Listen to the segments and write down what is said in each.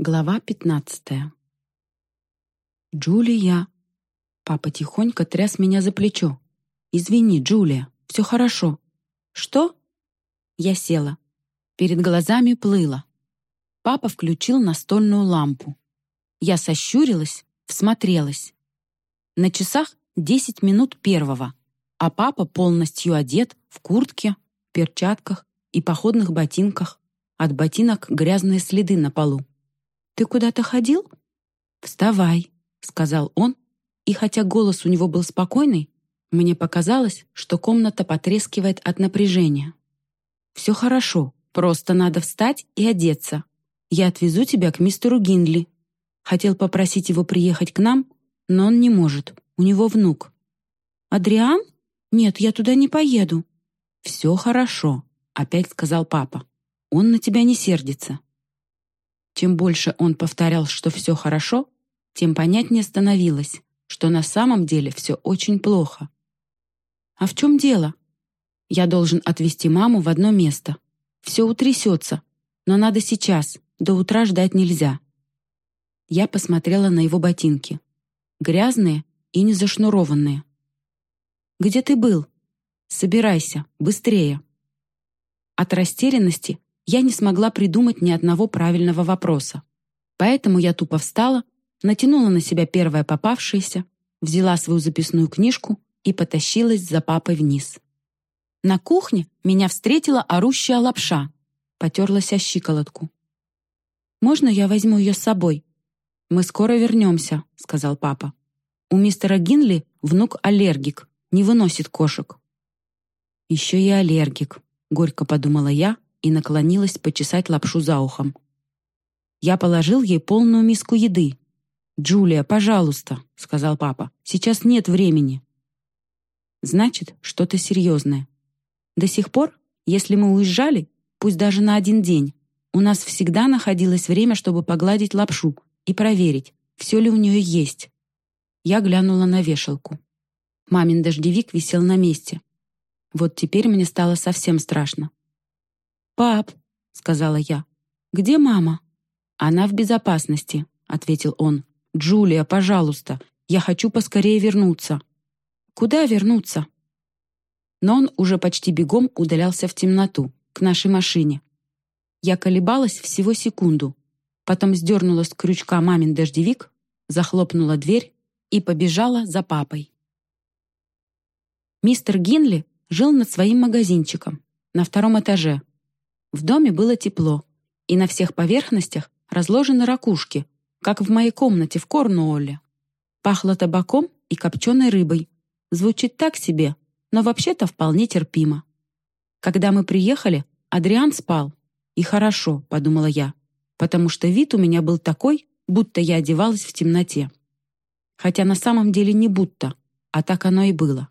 Глава пятнадцатая. «Джулия!» Папа тихонько тряс меня за плечо. «Извини, Джулия, все хорошо». «Что?» Я села. Перед глазами плыло. Папа включил настольную лампу. Я сощурилась, всмотрелась. На часах десять минут первого, а папа полностью одет в куртке, перчатках и походных ботинках. От ботинок грязные следы на полу. «Ты куда-то ходил?» «Вставай», — сказал он, и хотя голос у него был спокойный, мне показалось, что комната потрескивает от напряжения. «Все хорошо, просто надо встать и одеться. Я отвезу тебя к мистеру Гиндли». Хотел попросить его приехать к нам, но он не может, у него внук. «Адриан? Нет, я туда не поеду». «Все хорошо», — опять сказал папа. «Он на тебя не сердится. Чем больше он повторял, что все хорошо, тем понятнее становилось, что на самом деле все очень плохо. «А в чем дело?» «Я должен отвезти маму в одно место. Все утрясется, но надо сейчас, до утра ждать нельзя». Я посмотрела на его ботинки. Грязные и не зашнурованные. «Где ты был? Собирайся, быстрее!» От растерянности я не смогла придумать ни одного правильного вопроса. Поэтому я тупо встала, натянула на себя первое попавшееся, взяла свою записную книжку и потащилась за папой вниз. На кухне меня встретила орущая лапша, потерлась о щиколотку. «Можно я возьму ее с собой?» «Мы скоро вернемся», — сказал папа. «У мистера Гинли внук аллергик, не выносит кошек». «Еще и аллергик», — горько подумала я, и наклонилась почесать лапшу за ухом. Я положил ей полную миску еды. «Джулия, пожалуйста», — сказал папа, — «сейчас нет времени». Значит, что-то серьезное. До сих пор, если мы уезжали, пусть даже на один день, у нас всегда находилось время, чтобы погладить лапшу и проверить, все ли у нее есть. Я глянула на вешалку. Мамин дождевик висел на месте. Вот теперь мне стало совсем страшно. «Пап», — сказала я, — «где мама?» «Она в безопасности», — ответил он. «Джулия, пожалуйста, я хочу поскорее вернуться». «Куда вернуться?» Но он уже почти бегом удалялся в темноту, к нашей машине. Я колебалась всего секунду, потом сдернула с крючка мамин дождевик, захлопнула дверь и побежала за папой. Мистер Гинли жил над своим магазинчиком на втором этаже, в доме было тепло, и на всех поверхностях разложены ракушки, как в моей комнате в Корнуолле. Пахло табаком и копченой рыбой. Звучит так себе, но вообще-то вполне терпимо. Когда мы приехали, Адриан спал. И хорошо, подумала я, потому что вид у меня был такой, будто я одевалась в темноте. Хотя на самом деле не будто, а так оно и было.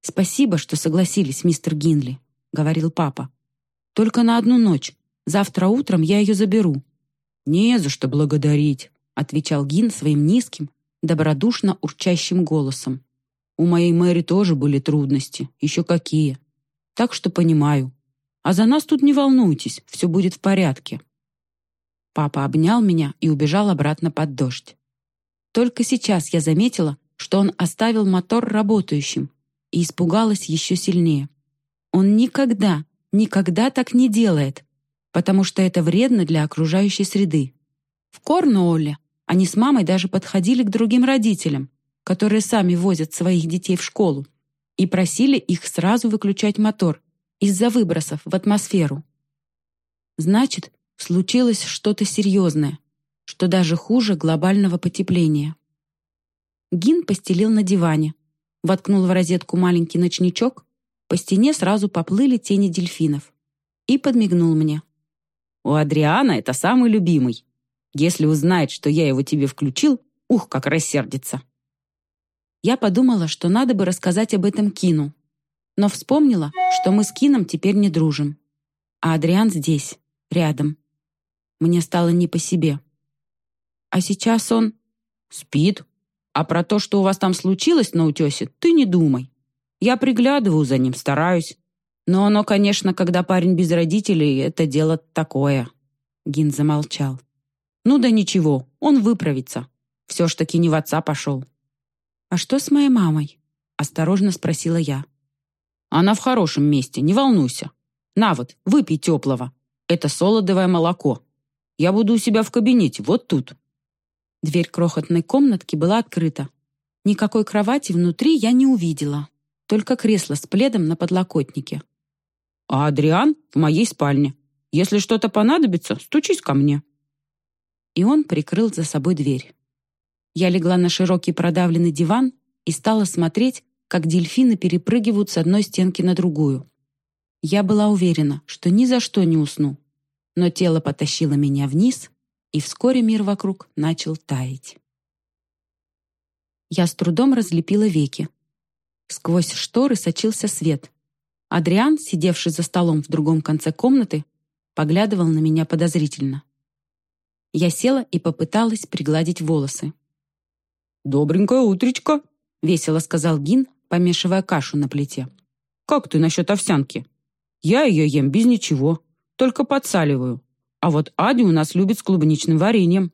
«Спасибо, что согласились, мистер Гинли», — говорил папа. Только на одну ночь. Завтра утром я ее заберу». «Не за что благодарить», — отвечал Гин своим низким, добродушно урчащим голосом. «У моей Мэри тоже были трудности, еще какие. Так что понимаю. А за нас тут не волнуйтесь, все будет в порядке». Папа обнял меня и убежал обратно под дождь. Только сейчас я заметила, что он оставил мотор работающим, и испугалась еще сильнее. Он никогда, никогда так не делает, потому что это вредно для окружающей среды. В Корнуолле они с мамой даже подходили к другим родителям, которые сами возят своих детей в школу, и просили их сразу выключать мотор из-за выбросов в атмосферу. Значит, случилось что-то серьезное, что даже хуже глобального потепления. Гин постелил на диване, воткнул в розетку маленький ночничок по стене сразу поплыли тени дельфинов. И подмигнул мне. «У Адриана это самый любимый. Если узнает, что я его тебе включил, ух, как рассердится!» Я подумала, что надо бы рассказать об этом Кину. Но вспомнила, что мы с Кином теперь не дружим. А Адриан здесь, рядом. Мне стало не по себе. А сейчас он спит. А про то, что у вас там случилось на утесе, ты не думай. Я приглядываю за ним, стараюсь. Но оно, конечно, когда парень без родителей, это дело такое». Гин замолчал. Ну да ничего, он выправится. Все ж таки не в отца пошел. «А что с моей мамой?» — осторожно спросила я. «Она в хорошем месте, не волнуйся. На вот, выпей теплого. Это солодовое молоко. Я буду у себя в кабинете, вот тут». Дверь крохотной комнатки была открыта. Никакой кровати внутри я не увидела, только кресло с пледом на подлокотнике. «А Адриан в моей спальне. Если что-то понадобится, стучись ко мне». И он прикрыл за собой дверь. Я легла на широкий продавленный диван и стала смотреть, как дельфины перепрыгивают с одной стенки на другую. Я была уверена, что ни за что не усну. Но тело потащило меня вниз, и вскоре мир вокруг начал таять. Я с трудом разлепила веки. Сквозь шторы сочился свет. Адриан, сидевший за столом в другом конце комнаты, поглядывал на меня подозрительно. Я села и попыталась пригладить волосы. «Добренькое утречко», — весело сказал Гин, помешивая кашу на плите. «Как ты насчет овсянки? Я ее ем без ничего, только подсаливаю. А вот Ади у нас любит с клубничным вареньем».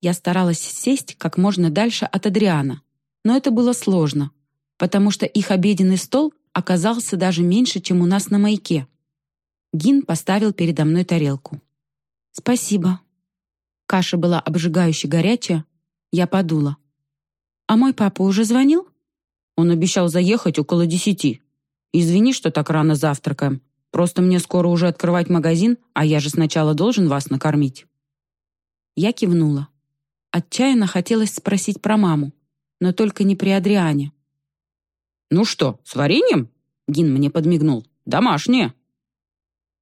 Я старалась сесть как можно дальше от Адриана, но это было сложно, потому что их обеденный стол оказался даже меньше, чем у нас на маяке. Гин поставил передо мной тарелку. «Спасибо». Каша была обжигающе горячая, я подула. «А мой папа уже звонил?» Он обещал заехать около десяти. «Извини, что так рано завтракаем. Просто мне скоро уже открывать магазин, а я же сначала должен вас накормить». Я кивнула. Отчаянно хотелось спросить про маму, но только не при Адриане. «Ну что, с вареньем?» Гин мне подмигнул. «Домашнее».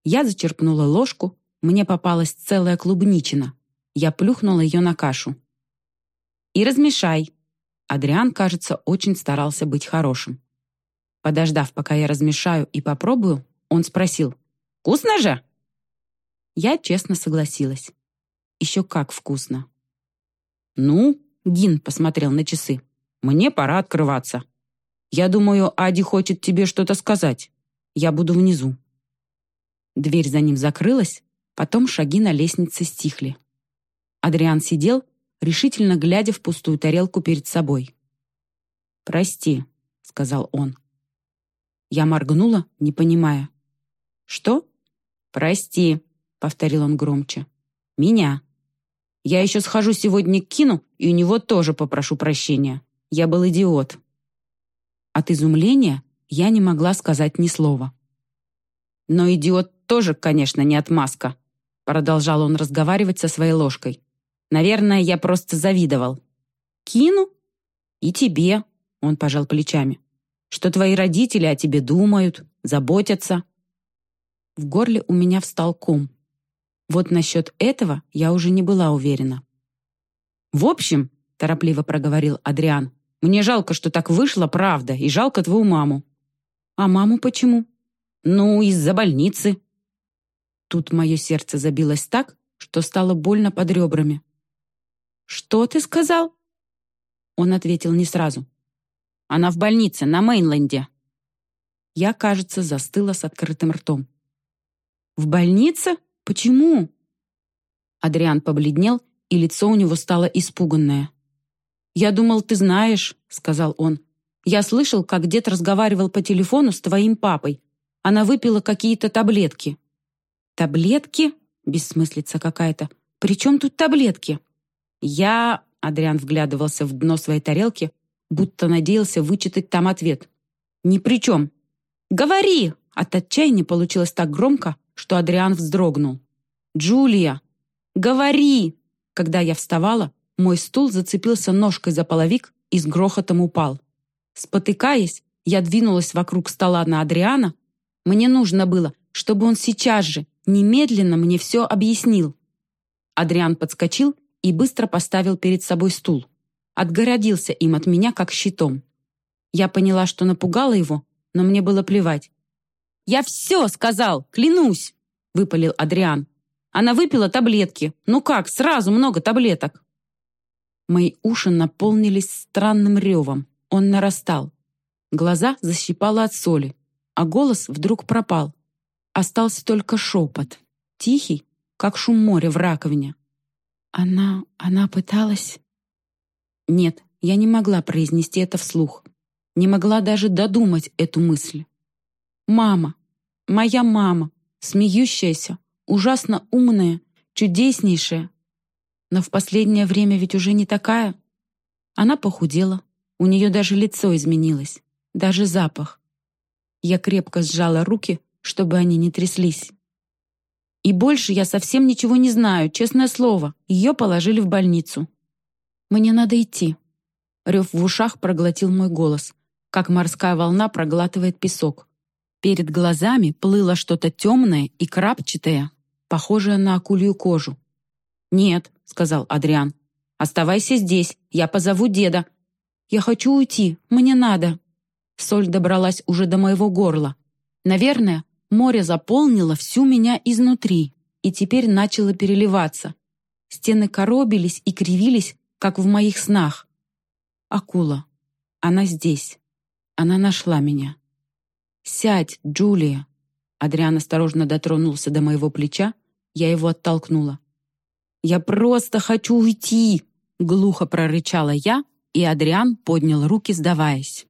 Я зачерпнула ложку, мне попалась целая клубничина. Я плюхнула ее на кашу и размешай». Адриан, кажется, очень старался быть хорошим. Подождав, пока я размешаю и попробую, он спросил, «Вкусно же?» Я честно согласилась. Еще как вкусно. «Ну?» — Гин посмотрел на часы. «Мне пора открываться. Я думаю, Ади хочет тебе что-то сказать. Я буду внизу». Дверь за ним закрылась, потом шаги на лестнице стихли. Адриан сидел решительно глядя в пустую тарелку перед собой. «Прости», — сказал он. Я моргнула, не понимая. «Что?» «Прости», — повторил он громче. «Меня. Я еще схожу сегодня к Кину, и у него тоже попрошу прощения. Я был идиот». От изумления я не могла сказать ни слова. «Но идиот тоже, конечно, не отмазка», продолжал он разговаривать со своей ложкой. Наверное, я просто завидовал. Кину? И тебе, он пожал плечами. Что твои родители о тебе думают, заботятся. В горле у меня встал ком. Вот насчет этого я уже не была уверена. «В общем», — торопливо проговорил Адриан, «мне жалко, что так вышло, правда, и жалко твою маму». «А маму почему?» «Ну, из-за больницы». Тут мое сердце забилось так, что стало больно под ребрами. «Что ты сказал?» Он ответил не сразу. «Она в больнице, на Мейнленде». Я, кажется, застыла с открытым ртом. «В больнице? Почему?» Адриан побледнел, и лицо у него стало испуганное. «Я думал, ты знаешь», — сказал он. «Я слышал, как дед разговаривал по телефону с твоим папой. Она выпила какие-то таблетки». «Таблетки?» — бессмыслица какая-то. «При чем тут таблетки?» «Я...» — Адриан вглядывался в дно своей тарелки, будто надеялся вычитать там ответ. «Ни при чем». «Говори!» От отчаяния получилось так громко, что Адриан вздрогнул. «Джулия! Говори!» Когда я вставала, мой стул зацепился ножкой за половик и с грохотом упал. Спотыкаясь, я двинулась вокруг стола на Адриана. Мне нужно было, чтобы он сейчас же, немедленно мне все объяснил. Адриан подскочил и быстро поставил перед собой стул. Отгородился им от меня, как щитом. Я поняла, что напугала его, но мне было плевать. «Я все сказал, клянусь!» — выпалил Адриан. «Она выпила таблетки. Ну как, сразу много таблеток!» Мои уши наполнились странным ревом. Он нарастал. Глаза защипало от соли, а голос вдруг пропал. Остался только шепот, тихий, как шум моря в раковине. Она... она пыталась... Нет, я не могла произнести это вслух. Не могла даже додумать эту мысль. Мама. Моя мама. Смеющаяся, ужасно умная, чудеснейшая. Но в последнее время ведь уже не такая. Она похудела. У нее даже лицо изменилось. Даже запах. Я крепко сжала руки, чтобы они не тряслись. И больше я совсем ничего не знаю, честное слово. Ее положили в больницу. Мне надо идти. Рев в ушах проглотил мой голос, как морская волна проглатывает песок. Перед глазами плыло что-то темное и крапчатое, похожее на акулью кожу. «Нет», — сказал Адриан, — «оставайся здесь, я позову деда». «Я хочу уйти, мне надо». Соль добралась уже до моего горла. Наверное, Море заполнило всю меня изнутри и теперь начало переливаться. Стены коробились и кривились, как в моих снах. Акула. Она здесь. Она нашла меня. «Сядь, Джулия!» Адриан осторожно дотронулся до моего плеча, я его оттолкнула. «Я просто хочу уйти!» Глухо прорычала я, и Адриан поднял руки, сдаваясь.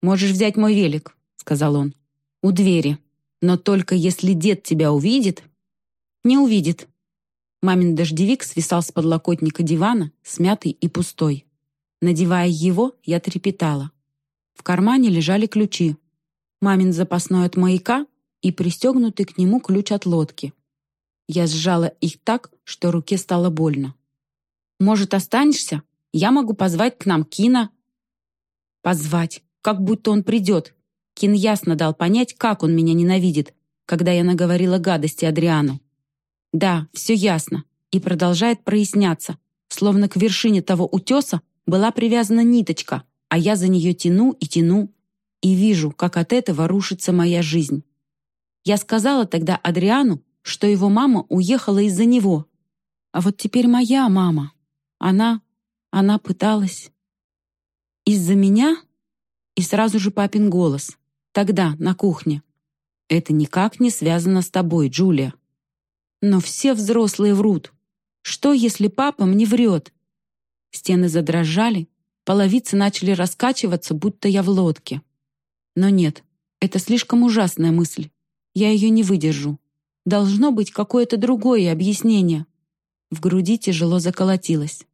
«Можешь взять мой велик», — сказал он. «У двери. Но только если дед тебя увидит...» «Не увидит». Мамин дождевик свисал с подлокотника дивана, смятый и пустой. Надевая его, я трепетала. В кармане лежали ключи. Мамин запасной от маяка и пристегнутый к нему ключ от лодки. Я сжала их так, что руке стало больно. «Может, останешься? Я могу позвать к нам Кина». «Позвать, как будто он придет», Кин ясно дал понять, как он меня ненавидит, когда я наговорила гадости Адриану. Да, все ясно. И продолжает проясняться, словно к вершине того утеса была привязана ниточка, а я за нее тяну и тяну, и вижу, как от этого рушится моя жизнь. Я сказала тогда Адриану, что его мама уехала из-за него. А вот теперь моя мама. Она... она пыталась... Из-за меня? И сразу же папин голос. Тогда, на кухне. Это никак не связано с тобой, Джулия. Но все взрослые врут. Что, если папа мне врет? Стены задрожали, половицы начали раскачиваться, будто я в лодке. Но нет, это слишком ужасная мысль. Я ее не выдержу. Должно быть какое-то другое объяснение. В груди тяжело заколотилось.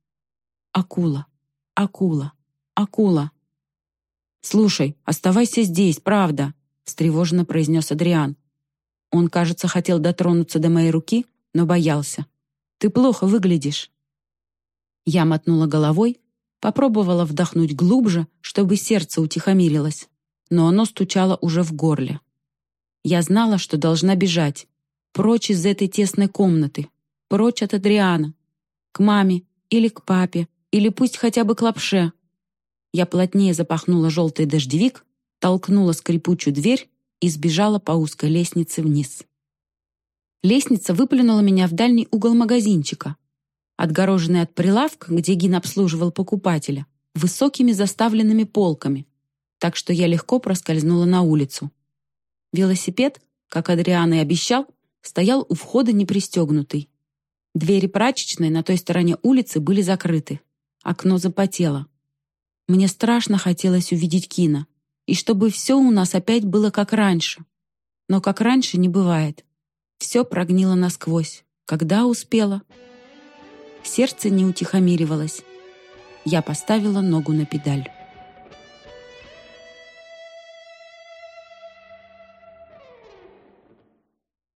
Акула, акула, акула. «Слушай, оставайся здесь, правда», — встревоженно произнес Адриан. Он, кажется, хотел дотронуться до моей руки, но боялся. «Ты плохо выглядишь». Я мотнула головой, попробовала вдохнуть глубже, чтобы сердце утихомирилось, но оно стучало уже в горле. Я знала, что должна бежать, прочь из этой тесной комнаты, прочь от Адриана, к маме или к папе, или пусть хотя бы к лапше, я плотнее запахнула желтый дождевик, толкнула скрипучую дверь и сбежала по узкой лестнице вниз. Лестница выплюнула меня в дальний угол магазинчика, отгороженный от прилавка, где Гин обслуживал покупателя, высокими заставленными полками, так что я легко проскользнула на улицу. Велосипед, как Адриан и обещал, стоял у входа непристегнутый. Двери прачечной на той стороне улицы были закрыты. Окно запотело. Мне страшно хотелось увидеть Кина, и чтобы все у нас опять было как раньше. Но как раньше не бывает. Все прогнило насквозь. Когда успела? Сердце не утихомиривалось. Я поставила ногу на педаль.